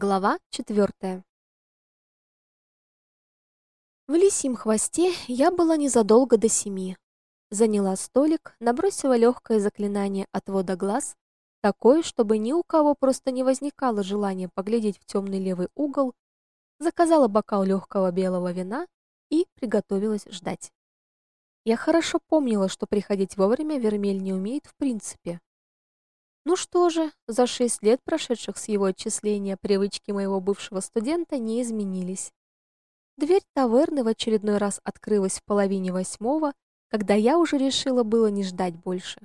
Глава четвертая. В лисьем хвосте я была незадолго до семи. Заняла столик, набросила легкое заклинание отвода глаз, такое, чтобы ни у кого просто не возникало желания поглядеть в темный левый угол, заказала бокал легкого белого вина и приготовилась ждать. Я хорошо помнила, что приходить вовремя Вермель не умеет в принципе. Ну что же, за шесть лет, прошедших с его отчисления, привычки моего бывшего студента не изменились. Дверь таверны в очередной раз открылась в половине восьмого, когда я уже решила было не ждать больше.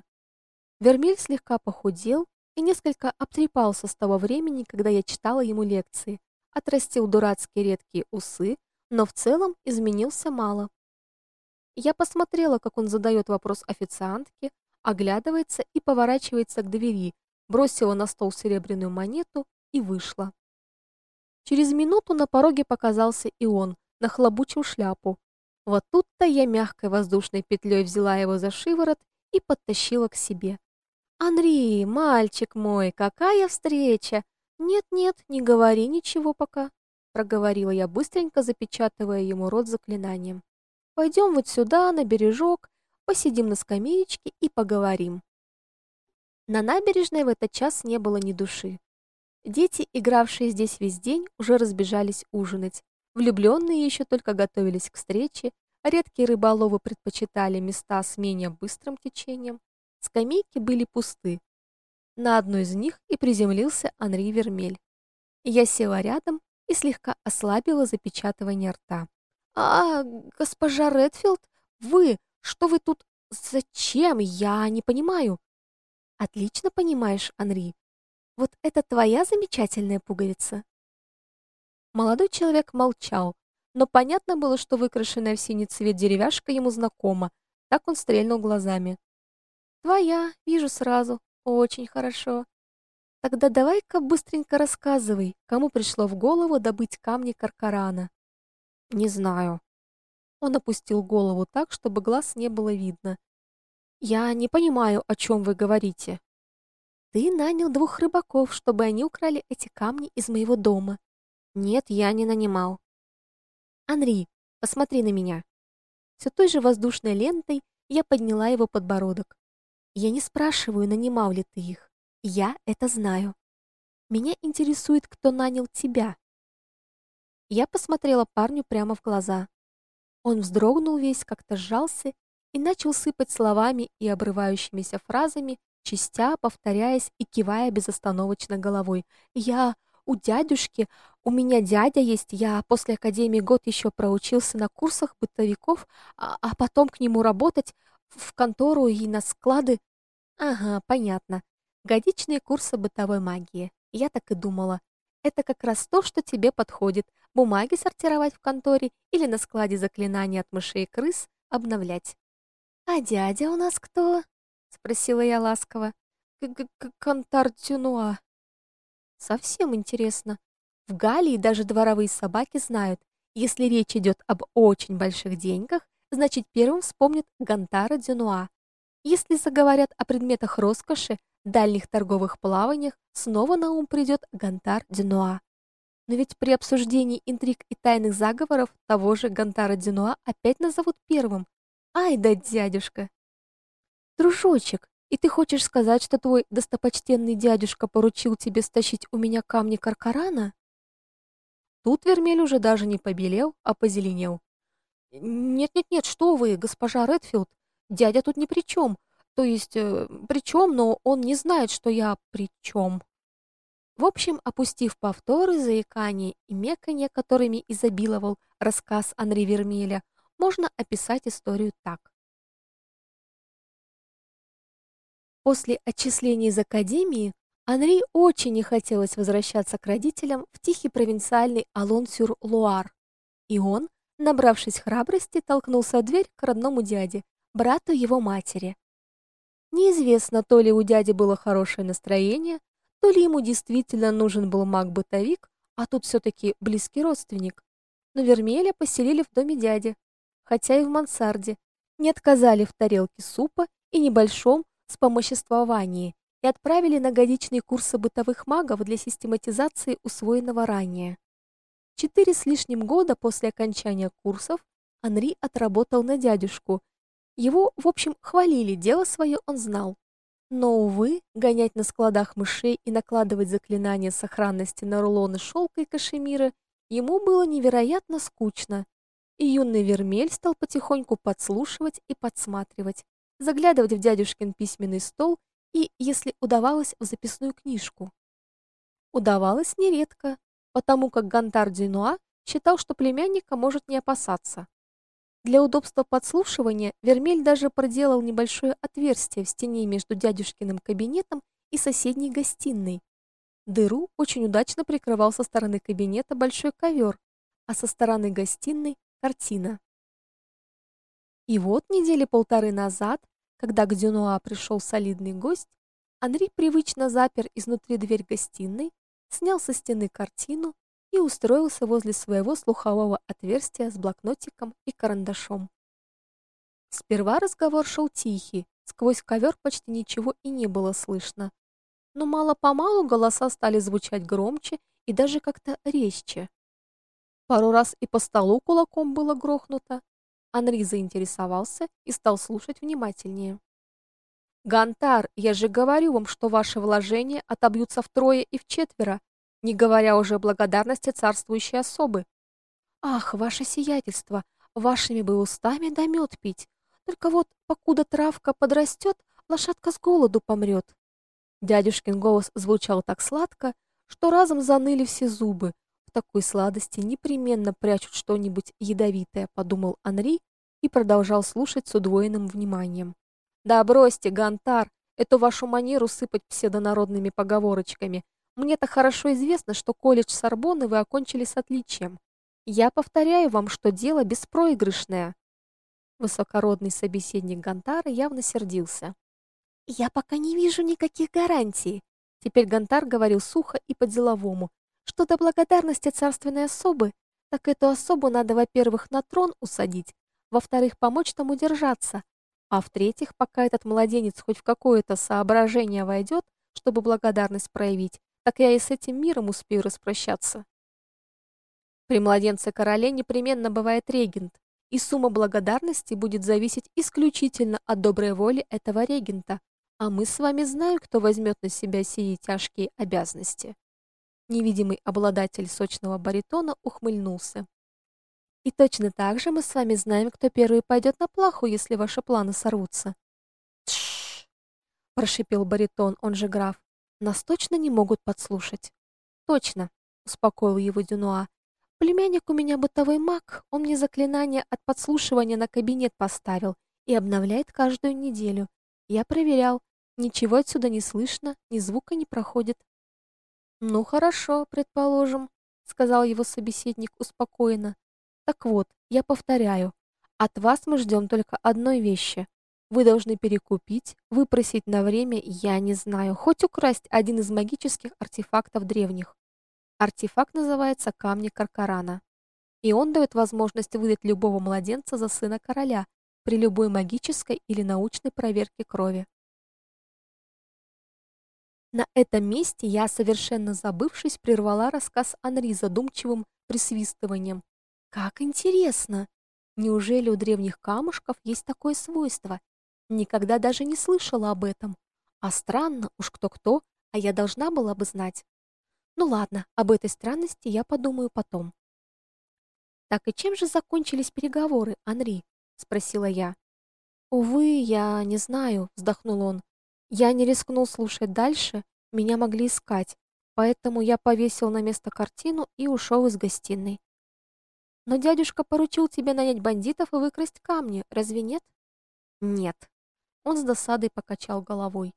Вермиль слегка похудел и несколько обтрепался с того времени, когда я читала ему лекции, отрастил дурацкие редкие усы, но в целом изменился мало. Я посмотрела, как он задает вопрос официантке, оглядывается и поворачивается к двери, бросила на стол серебряную монету и вышла. Через минуту на пороге показался и он, нахлобучил шляпу. Вот тут-то я мягкой воздушной петлей взяла его за шиворот и подтащила к себе. «Анри, мальчик мой, какая встреча! Нет-нет, не говори ничего пока», проговорила я быстренько, запечатывая ему рот заклинанием. «Пойдем вот сюда, на бережок, посидим на скамеечке и поговорим. На набережной в этот час не было ни души. Дети, игравшие здесь весь день, уже разбежались ужинать. Влюбленные еще только готовились к встрече, а редкие рыболовы предпочитали места с менее быстрым течением. Скамейки были пусты. На одной из них и приземлился Анри Вермель. Я села рядом и слегка ослабила запечатывание рта. «А, госпожа Редфилд, вы, что вы тут... Зачем? Я не понимаю. Отлично понимаешь, Анри. Вот это твоя замечательная пуговица. Молодой человек молчал, но понятно было, что выкрашенная в синий цвет деревяшка ему знакома. Так он стрельнул глазами. Твоя, вижу сразу. Очень хорошо. Тогда давай-ка быстренько рассказывай, кому пришло в голову добыть камни Каркарана. Не знаю, он опустил голову так, чтобы глаз не было видно. Я не понимаю, о чем вы говорите. Ты нанял двух рыбаков, чтобы они украли эти камни из моего дома. Нет, я не нанимал. Анри, посмотри на меня. Все той же воздушной лентой я подняла его подбородок. Я не спрашиваю, нанимал ли ты их. Я это знаю. Меня интересует, кто нанял тебя. Я посмотрела парню прямо в глаза. Он вздрогнул весь, как-то сжался и начал сыпать словами и обрывающимися фразами, частя, повторяясь и кивая безостановочно головой. «Я у дядюшки, у меня дядя есть, я после академии год еще проучился на курсах бытовиков, а, а потом к нему работать в контору и на склады». «Ага, понятно. Годичные курсы бытовой магии. Я так и думала. Это как раз то, что тебе подходит. Бумаги сортировать в конторе или на складе заклинания от мышей и крыс обновлять. А дядя у нас кто? спросила я ласково. Кантар Тюнуа. Совсем интересно. В Галлии даже дворовые собаки знают, если речь идет об очень больших деньгах, значит, первым вспомнят Гантара Дюнуа. Если заговорят о предметах роскоши, дальних торговых плаваниях, снова на ум придет Гантар Дюнуа. Но ведь при обсуждении интриг и тайных заговоров того же Гантара Дюнуа опять назовут первым. Ай да дядюшка. Дружочек, и ты хочешь сказать, что твой достопочтенный дядюшка поручил тебе стащить у меня камни Каркарана? Тут Вермель уже даже не побелел, а позеленел. Нет-нет-нет, что вы, госпожа Редфилд, дядя тут ни при чем. То есть, э, при чем, но он не знает, что я при чем. В общем, опустив повторы, заикание и меканье, которыми изобиловал рассказ Анри Вермеля, можно описать историю так. После отчисления из академии Анри очень не хотелось возвращаться к родителям в тихий провинциальный Алон-сюр-Луар, и он, набравшись храбрости, толкнулся в дверь к родному дяде, брату его матери. Неизвестно, то ли у дяди было хорошее настроение, то ли ему действительно нужен был маг-бытовик, а тут все таки близкий родственник. Но Вермеля поселили в доме дяди, хотя и в мансарде. Не отказали в тарелке супа и небольшом вспомоществовании, и отправили на годичные курсы бытовых магов для систематизации усвоенного ранее. Четыре с лишним года после окончания курсов Анри отработал на дядюшку. Его, в общем, хвалили, дело свое он знал. Но, увы, гонять на складах мышей и накладывать заклинания сохранности на рулоны шелка и кашемира ему было невероятно скучно. И юный Вермель стал потихоньку подслушивать и подсматривать, заглядывать в дядюшкин письменный стол и, если удавалось, в записную книжку. Удавалось нередко, потому как Гантар Дюнуа считал, что племянника может не опасаться. Для удобства подслушивания Вермель даже проделал небольшое отверстие в стене между дядюшкиным кабинетом и соседней гостиной. Дыру очень удачно прикрывал со стороны кабинета большой ковер, а со стороны гостиной картина. И вот недели полторы назад, когда к Дюнуа пришел солидный гость, Анри привычно запер изнутри дверь гостиной, снял со стены картину и устроился возле своего слухового отверстия с блокнотиком и карандашом. Сперва разговор шел тихий, сквозь ковер почти ничего и не было слышно. Но мало-помалу голоса стали звучать громче и даже как-то резче. Пару раз и по столу кулаком было грохнуто. Анри заинтересовался и стал слушать внимательнее. «Гантар, я же говорю вам, что ваши вложения отобьются втрое и вчетверо, не говоря уже о благодарности царствующей особы. Ах, ваше сиятельство, вашими бы устами да мед пить. Только вот, покуда травка подрастет, лошадка с голоду помрет. Дядюшкин голос звучал так сладко, что разом заныли все зубы. В такой сладости непременно прячут что-нибудь ядовитое, подумал Анри и продолжал слушать с удвоенным вниманием. Да бросьте, Гантар, эту вашу манеру сыпать псевдонародными поговорочками. Мне-то хорошо известно, что колледж Сорбонны вы окончили с отличием. Я повторяю вам, что дело беспроигрышное. Высокородный собеседник Гантара явно сердился. Я пока не вижу никаких гарантий. Теперь Гантар говорил сухо и по-деловому. Что до благодарности царственной особы, так эту особу надо, во-первых, на трон усадить, во-вторых, помочь тому держаться, а в-третьих, пока этот младенец хоть в какое-то соображение войдет, чтобы благодарность проявить, так я и с этим миром успею распрощаться. При младенце короле непременно бывает регент, и сумма благодарности будет зависеть исключительно от доброй воли этого регента, а мы с вами знаем, кто возьмет на себя сии тяжкие обязанности. Невидимый обладатель сочного баритона ухмыльнулся. И точно так же мы с вами знаем, кто первый пойдет на плаху, если ваши планы сорвутся. Тш! прошипел баритон, он же граф. Нас точно не могут подслушать. Точно, успокоил его Дюнуа. Племянник у меня бытовой маг, он мне заклинание от подслушивания на кабинет поставил и обновляет каждую неделю. Я проверял, ничего отсюда не слышно, ни звука не проходит. Ну хорошо, предположим, сказал его собеседник успокоенно. Так вот, я повторяю, от вас мы ждем только одной вещи вы должны перекупить, выпросить на время, я не знаю, хоть украсть один из магических артефактов древних. Артефакт называется Камни Каркарана. И он дает возможность выдать любого младенца за сына короля при любой магической или научной проверке крови. На этом месте я, совершенно забывшись, прервала рассказ Анри задумчивым присвистыванием. Как интересно! Неужели у древних камушков есть такое свойство Никогда даже не слышала об этом. А странно, уж кто-кто, а я должна была бы знать. Ну ладно, об этой странности я подумаю потом. Так и чем же закончились переговоры, Анри? спросила я. Увы, я не знаю, вздохнул он. Я не рискнул слушать дальше, меня могли искать, поэтому я повесил на место картину и ушел из гостиной. Но дядюшка поручил тебе нанять бандитов и выкрасть камни, разве нет? Нет, он с досадой покачал головой.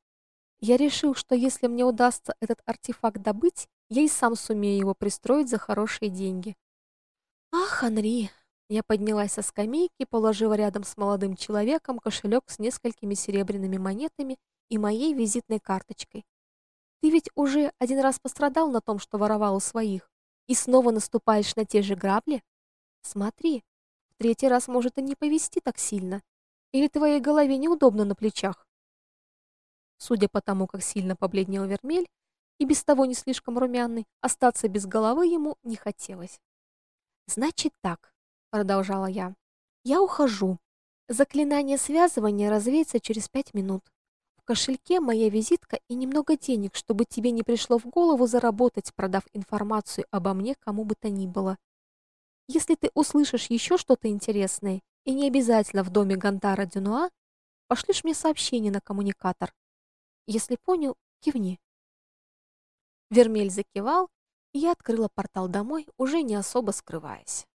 Я решил, что если мне удастся этот артефакт добыть, я и сам сумею его пристроить за хорошие деньги. Ах, Анри, я поднялась со скамейки, положила рядом с молодым человеком кошелек с несколькими серебряными монетами и моей визитной карточкой. Ты ведь уже один раз пострадал на том, что воровал у своих, и снова наступаешь на те же грабли? Смотри, в третий раз может и не повезти так сильно. Или твоей голове неудобно на плечах? Судя по тому, как сильно побледнел Вермель, и без того не слишком румяный, остаться без головы ему не хотелось. «Значит так», — продолжала я, — «я ухожу. Заклинание связывания развеется через пять минут. В кошельке моя визитка и немного денег, чтобы тебе не пришло в голову заработать, продав информацию обо мне кому бы то ни было. Если ты услышишь еще что-то интересное, и не обязательно в доме Гантара Дюнуа, пошлешь мне сообщение на коммуникатор. Если понял, кивни. Вермель закивал, и я открыла портал домой, уже не особо скрываясь.